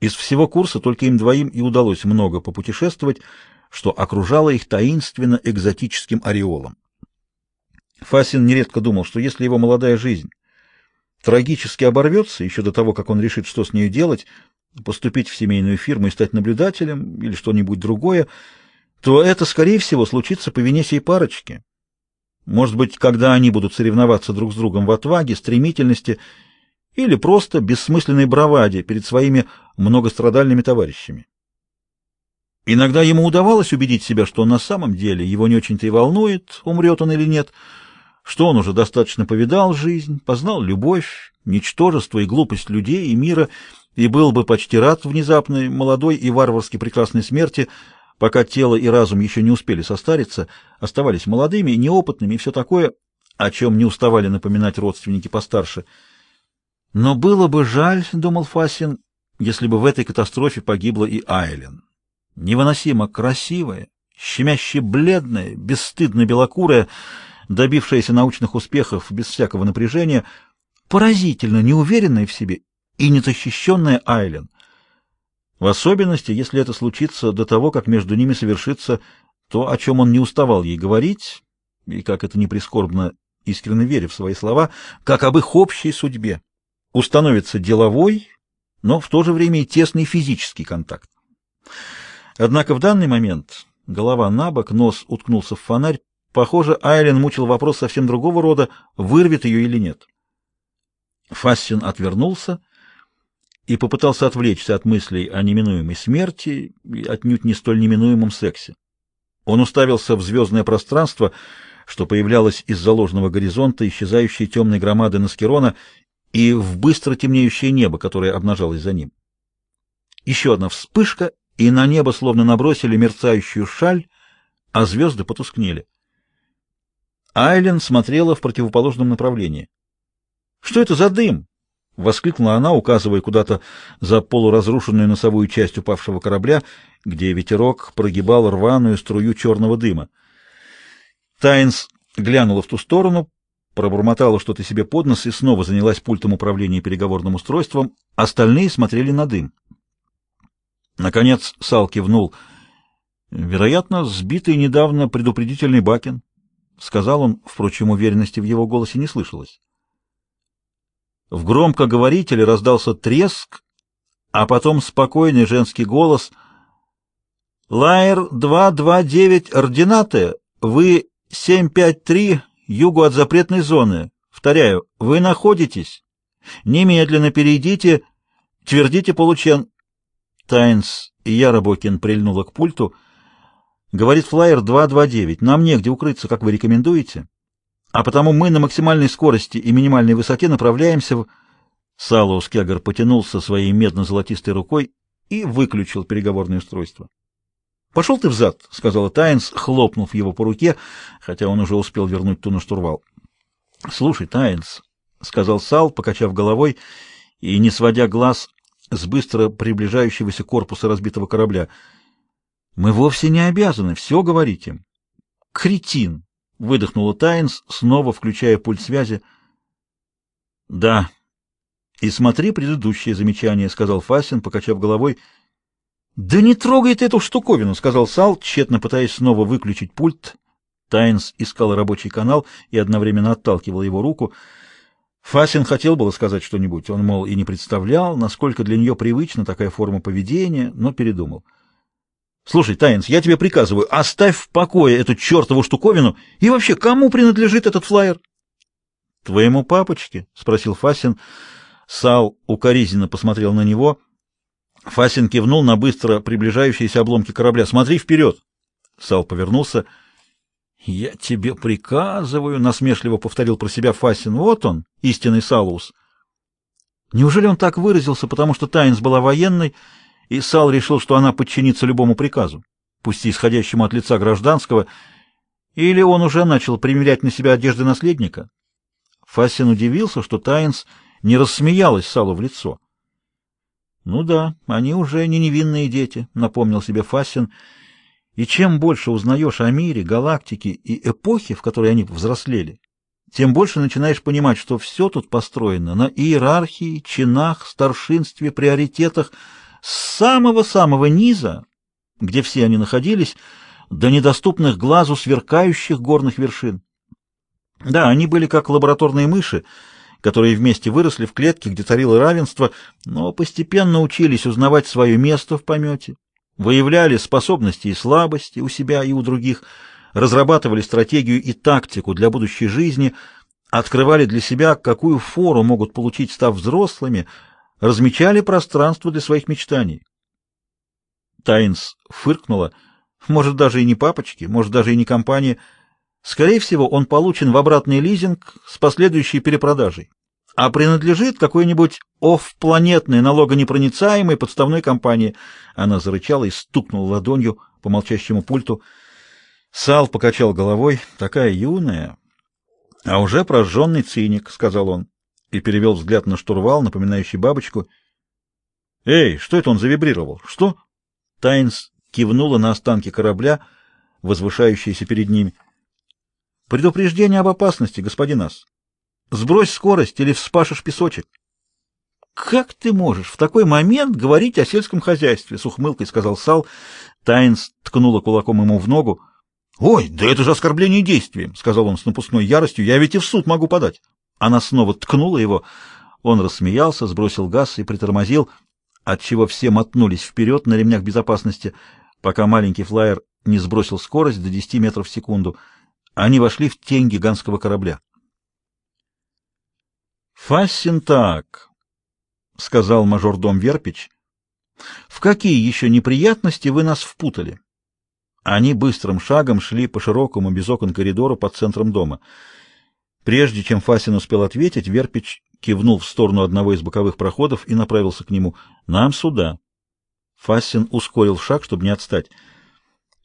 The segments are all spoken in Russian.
Из всего курса только им двоим и удалось много попутешествовать, что окружало их таинственно-экзотическим ореолом. Фасин нередко думал, что если его молодая жизнь трагически оборвется еще до того, как он решит, что с нею делать, поступить в семейную фирму и стать наблюдателем или что-нибудь другое, то это, скорее всего, случится по вине сей парочки. Может быть, когда они будут соревноваться друг с другом в отваге, стремительности или просто бессмысленной браваде перед своими многострадальными товарищами. Иногда ему удавалось убедить себя, что на самом деле его не очень-то и волнует, умрет он или нет, что он уже достаточно повидал жизнь, познал любовь, ничтожество и глупость людей и мира, и был бы почти рад внезапной, молодой и варварски прекрасной смерти, пока тело и разум еще не успели состариться, оставались молодыми, неопытными и все такое, о чем не уставали напоминать родственники постарше. Но было бы жаль, — думал Фасин, — если бы в этой катастрофе погибла и Айлен. Невыносимо красивая, щемяще бледная, бесстыдно белокурая, добившаяся научных успехов без всякого напряжения, поразительно неуверенная в себе и незащищенная Айлен. В особенности, если это случится до того, как между ними совершится то, о чем он не уставал ей говорить, и, как это не прискорбно, искренне веря в свои слова, как об их общей судьбе. Установится деловой, но в то же время и тесный физический контакт. Однако в данный момент голова на бок, нос уткнулся в фонарь, Похоже, Айлен мучил вопрос совсем другого рода, вырвет ее или нет. Фассин отвернулся и попытался отвлечься от мыслей о неминуемой смерти и отнюдь не столь неминуемом сексе. Он уставился в звездное пространство, что появлялось из заложенного горизонта, исчезающей темной громады Наскерона, и в быстро темнеющее небо, которое обнажалось за ним. Еще одна вспышка, и на небо словно набросили мерцающую шаль, а звезды потускнели. Айлен смотрела в противоположном направлении. «Что это за дым?» — воскликнула она, указывая куда-то за полуразрушенную носовую часть упавшего корабля, где ветерок прогибал рваную струю черного дыма. Тайнс глянула в ту сторону, пробормотала что-то себе под нос и снова занялась пультом управления переговорным устройством. Остальные смотрели на дым. Наконец Сал кивнул. Вероятно, сбитый недавно предупредительный Бакин. — сказал он, впрочем, уверенности в его голосе не слышалось. В громкоговорителе раздался треск, а потом спокойный женский голос. «Лайер 229 ординаты, вы 753 югу от запретной зоны. Повторяю, вы находитесь. Немедленно перейдите, твердите получен». Тайнс и Ярабокин прильнула к пульту — Говорит флайер 229. Нам негде укрыться, как вы рекомендуете. А потому мы на максимальной скорости и минимальной высоте направляемся в... Салоус Кегар потянулся своей медно-золотистой рукой и выключил переговорное устройство. «Пошел ты взад», — сказала Тайнс, хлопнув его по руке, хотя он уже успел вернуть ту на штурвал. «Слушай, Тайнс», — сказал Сал, покачав головой и не сводя глаз с быстро приближающегося корпуса разбитого корабля — мы вовсе не обязаны все говорить им. Кретин! Выдохнула Тайнс, снова включая пульт связи. Да. И смотри предыдущее замечание, сказал Фасин, покачав головой. Да не трогай ты эту штуковину, сказал Сал, тщетно пытаясь снова выключить пульт. Тайнс искал рабочий канал и одновременно отталкивал его руку. Фасин хотел было сказать что-нибудь, он, мол, и не представлял, насколько для нее привычна такая форма поведения, но передумал. Слушай, Таинс, я тебе приказываю, оставь в покое эту чертову штуковину и вообще, кому принадлежит этот флаер? Твоему папочке? спросил Фасин. Сал укоризненно посмотрел на него. Фасин кивнул на быстро приближающиеся обломки корабля. Смотри вперед!» Сал повернулся. «Я тебе приказываю», — насмешливо повторил про себя Фасин. «Вот он, истинный Салус». Неужели он так выразился, потому что Таинс была военной, — и Сал решил, что она подчинится любому приказу, пусть и исходящему от лица гражданского, или он уже начал примерять на себя одежды наследника. Фасин удивился, что Тайнс не рассмеялась Салу в лицо. «Ну да, они уже не невинные дети», — напомнил себе Фасин, «и чем больше узнаешь о мире, галактике и эпохе, в которой они взрослели, тем больше начинаешь понимать, что все тут построено на иерархии, чинах, старшинстве, приоритетах, с самого-самого низа, где все они находились, до недоступных глазу сверкающих горных вершин. Да, они были как лабораторные мыши, которые вместе выросли в клетке, где царило равенство, но постепенно учились узнавать свое место в помете, выявляли способности и слабости у себя и у других, разрабатывали стратегию и тактику для будущей жизни, открывали для себя, какую фору могут получить, став взрослыми, размечали пространство для своих мечтаний. Тайнс фыркнула. Может, даже и не папочки, может, даже и не компания. Скорее всего, он получен в обратный лизинг с последующей перепродажей, а принадлежит какой-нибудь офпланетной налогонепроницаемой подставной компании. Она зарычала и стукнула ладонью по молчащему пульту. Сал покачал головой. Такая юная, а уже прожженный циник, — сказал он, и перевел взгляд на штурвал, напоминающий бабочку. — Эй, что это он завибрировал? Что? Тайнс кивнула на останки корабля, возвышающиеся перед ними. — Предупреждение об опасности, господин Ас. Сбрось скорость или вспашешь песочек. — Как ты можешь в такой момент говорить о сельском хозяйстве? — с ухмылкой сказал Сал. Тайнс ткнула кулаком ему в ногу. — Ой, да это же оскорбление действием, — сказал он с напускной яростью. — Я ведь и в суд могу подать. Она снова ткнула его. Он рассмеялся, сбросил газ и притормозил, отчего все мотнулись вперед на ремнях безопасности, пока маленький флайер не сбросил скорость до 10 метров в секунду. Они вошли в тень гигантского корабля. «Фассин так», — сказал мажордом Верпич, — «в какие еще неприятности вы нас впутали?» Они быстрым шагом шли по широкому без окон коридору под центром дома. Прежде чем Фасин успел ответить, Верпич кивнул в сторону одного из боковых проходов и направился к нему. «Нам сюда». Фасин ускорил шаг, чтобы не отстать.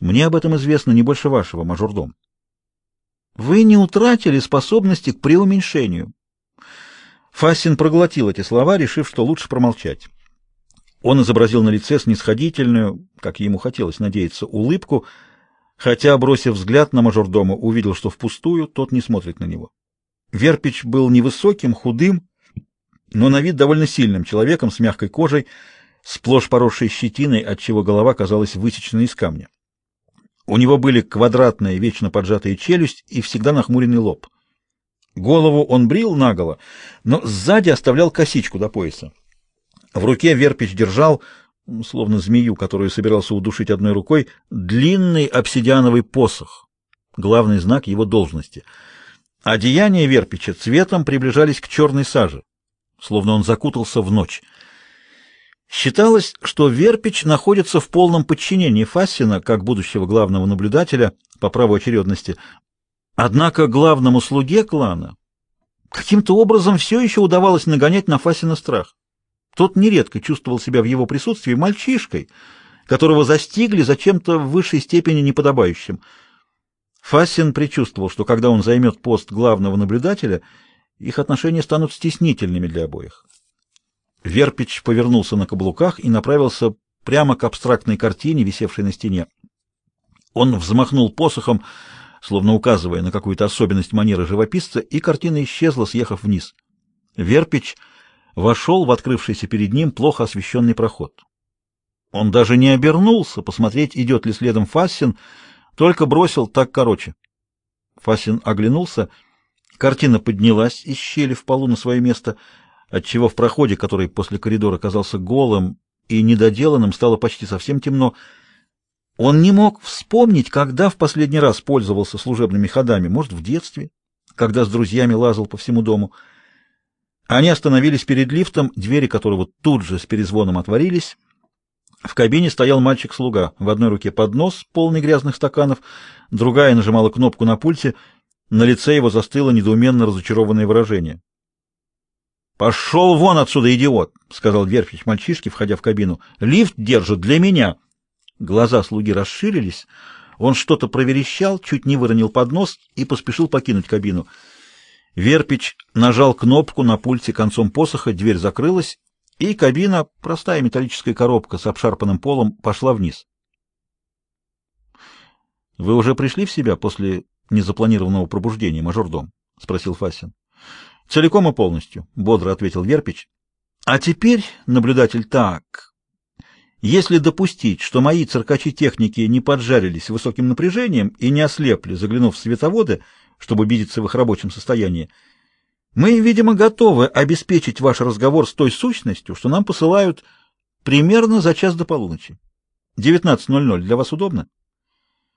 «Мне об этом известно не больше вашего, мажордом». «Вы не утратили способности к преуменьшению». Фасин проглотил эти слова, решив, что лучше промолчать. Он изобразил на лице снисходительную, как ему хотелось надеяться, улыбку, хотя, бросив взгляд на мажордома, увидел, что впустую тот не смотрит на него. Верпич был невысоким, худым, но на вид довольно сильным человеком с мягкой кожей, сплошь поросшей щетиной, отчего голова казалась высеченной из камня. У него были квадратная, вечно поджатая челюсть и всегда нахмуренный лоб. Голову он брил наголо, но сзади оставлял косичку до пояса. В руке Верпич держал, словно змею, которую собирался удушить одной рукой, длинный обсидиановый посох, главный знак его должности — Одеяния Верпича цветом приближались к черной саже, словно он закутался в ночь. Считалось, что Верпич находится в полном подчинении Фассина, как будущего главного наблюдателя по праву очередности. Однако главному слуге клана каким-то образом все еще удавалось нагонять на Фассина страх. Тот нередко чувствовал себя в его присутствии мальчишкой, которого застигли за чем-то в высшей степени неподобающим — Фассин предчувствовал, что когда он займет пост главного наблюдателя, их отношения станут стеснительными для обоих. Верпич повернулся на каблуках и направился прямо к абстрактной картине, висевшей на стене. Он взмахнул посохом, словно указывая на какую-то особенность манеры живописца, и картина исчезла, съехав вниз. Верпич вошел в открывшийся перед ним плохо освещенный проход. Он даже не обернулся, посмотреть, идет ли следом Фассин, только бросил так короче. Фасин оглянулся. Картина поднялась из щели в полу на свое место, отчего в проходе, который после коридора казался голым и недоделанным, стало почти совсем темно. Он не мог вспомнить, когда в последний раз пользовался служебными ходами, может, в детстве, когда с друзьями лазал по всему дому. Они остановились перед лифтом, двери которого тут же с перезвоном отворились, в кабине стоял мальчик-слуга. В одной руке поднос, полный грязных стаканов, другая нажимала кнопку на пульте. На лице его застыло недоуменно разочарованное выражение. «Пошел вон отсюда, идиот!» — сказал Верфич мальчишке, входя в кабину. «Лифт держит для меня!» Глаза слуги расширились. Он что-то проверещал, чуть не выронил поднос и поспешил покинуть кабину. Верпич нажал кнопку на пульте концом посоха, дверь закрылась, и кабина, простая металлическая коробка с обшарпанным полом, пошла вниз. — Вы уже пришли в себя после незапланированного пробуждения, мажордом? — спросил Фасин. — Целиком и полностью, — бодро ответил Верпич. — А теперь, наблюдатель, так. Если допустить, что мои циркачи-техники не поджарились высоким напряжением и не ослепли, заглянув в световоды, чтобы убедиться в их рабочем состоянии, мы, видимо, готовы обеспечить ваш разговор с той сущностью, что нам посылают примерно за час до полуночи. 19.00 для вас удобно?